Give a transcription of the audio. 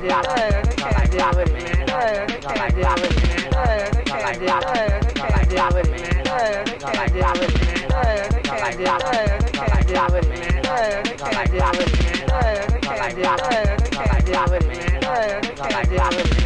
can't deal with it. Can't deal with me. Can't deal with me. Can't deal with it. Can't deal with me. Can't deal with me. Can't deal with it. Can't deal with me. Can't deal with me. Can't deal with me. Can't deal with me.